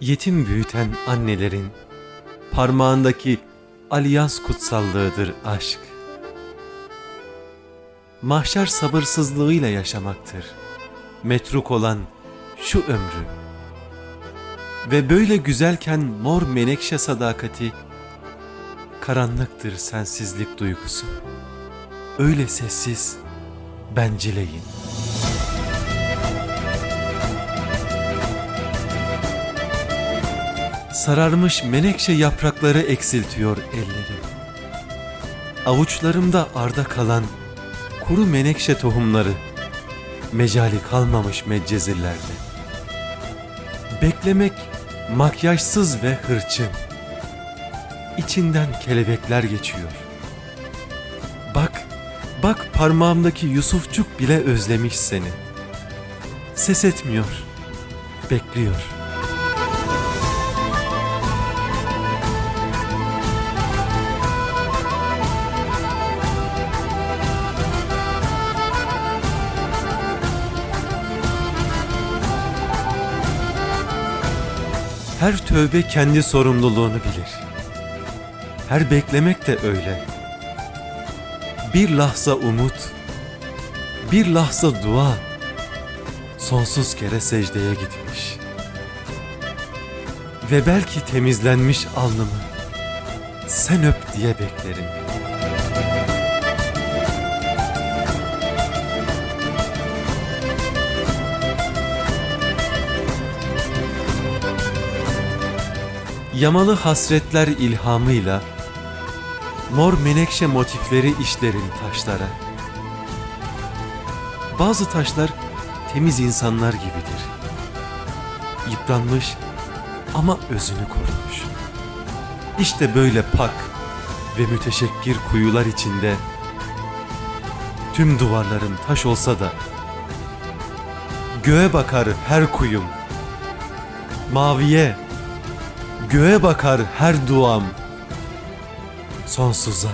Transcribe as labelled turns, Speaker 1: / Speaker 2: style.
Speaker 1: Yetim büyüten annelerin parmağındaki alyans kutsallığıdır aşk. Mahşer sabırsızlığıyla yaşamaktır. Metruk olan şu ömrü. Ve böyle güzelken mor menekşe sadakati, karanlıktır sensizlik duygusu. Öyle sessiz, bencileyin. Sararmış menekşe yaprakları eksiltiyor ellerim. Avuçlarımda arda kalan kuru menekşe tohumları, mecali kalmamış meccezirlerde. Beklemek makyajsız ve hırçın. İçinden kelebekler geçiyor. Bak, bak parmağımdaki Yusufçuk bile özlemiş seni. Ses etmiyor, bekliyor. Her tövbe kendi sorumluluğunu bilir. Her beklemek de öyle. Bir lahza umut, bir lahza dua, sonsuz kere secdeye gitmiş. Ve belki temizlenmiş alnımı sen öp diye beklerim. Yamalı hasretler ilhamıyla mor menekşe motifleri işlerin taşlara. Bazı taşlar temiz insanlar gibidir. Yıpranmış ama özünü korumuş. İşte böyle pak ve müteşekkir kuyular içinde tüm duvarlarım taş olsa da göğe bakar her kuyum. Maviye, göğe bakar her duam. Sonsuza.